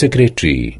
secretary.